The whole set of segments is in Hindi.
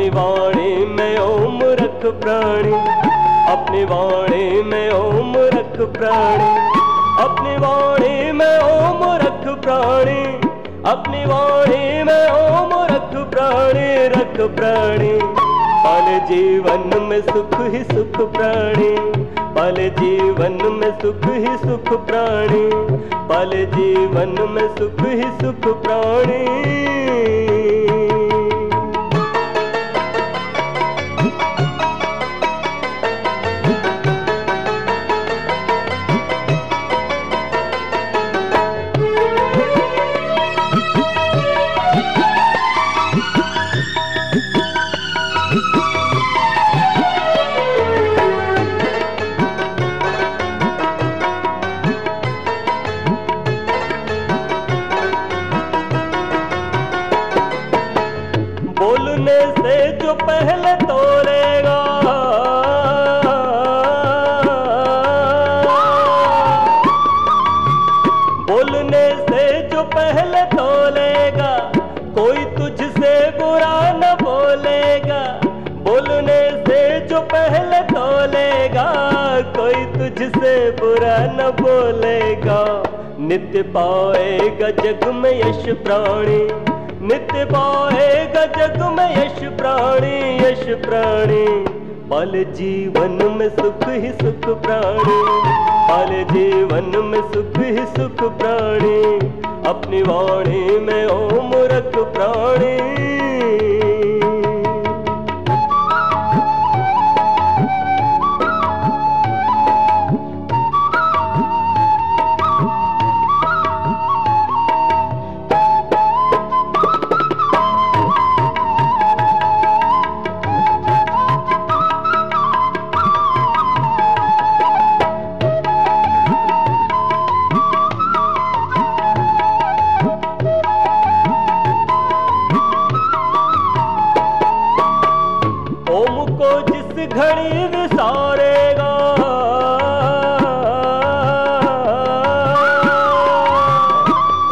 अपनी वाणी में ओम रख प्राणी। अपनी वाणी में ओम रख प्राणी। अपनी वाणी में ओम रख प्राणी। अपनी वाणी में ओम रख प्राणी रख प्राणी। पल जीवन में सुख ही सुख प्राणी। पल जीवन में सुख ही सुख प्राणी। पल जीवन में सुख ही सुख प्राणी। तुझसे बुरा न बोलेगा, बोलने से जो पहले तोलेगा, कोई तुझसे बुरा न बोलेगा। नित्य पाएगा जग में यश प्राणी नित्य पाएगा जग में यश प्राणी यश प्राणी। पल जीवन में सुख ही सुख प्राणी पल जीवन में सुख ही सुख प्राणी। अपनी वाणी में ओम घड़ी विसारेगा।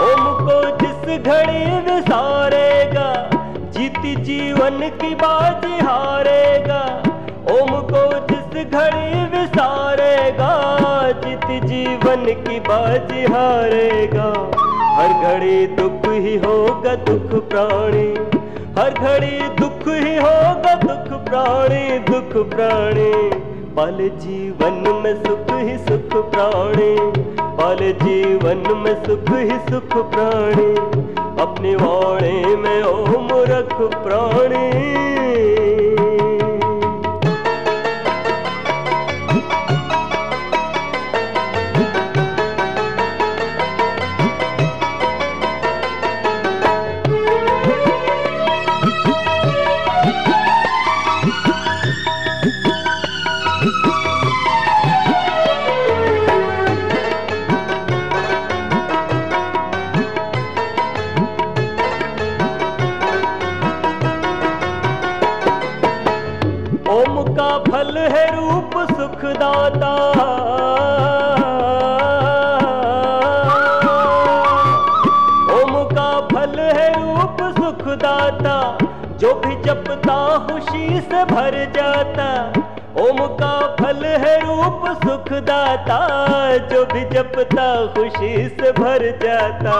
ओम को जिस घड़ी विसारेगा, जीती जीवन की बाजी हारेगा। ओम को जिस घड़ी विसारेगा, जीती जीवन की बाजी हारेगा। हर घड़ी दुख ही होगा, दुख प्राणी। हर घड़ी दुख ही होगा, दुख प्राणी दुख प्राणी। पल जीवन में सुख ही सुख प्राणी। पल जीवन में सुख ही सुख प्राणी। अपने वाणी में ओम रख प्राणी। है रूप सुखदाता। ओम का फल है रूप सुखदाता, जो भी जपता खुशी से भर जाता। ओम का फल है रूप सुखदाता, जो भी जपता खुशी से भर जाता।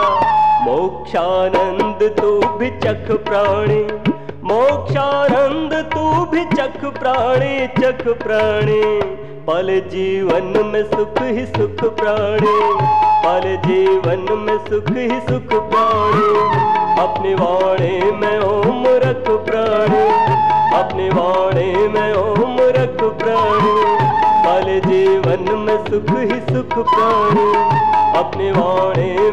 मोक्षानंद तू भी चख प्राणी मोक्षानंद, तू भी चख प्राणी चख प्राणी। पल जीवन में सुख ही सुख प्राणी। पल जीवन में सुख ही सुख प्राणी। अपनी वाणी में ओम रख प्राणी। अपनी वाणी में ओम रख प्राणी। पल जीवन में सुख ही सुख प्राणी। अपनी वाणी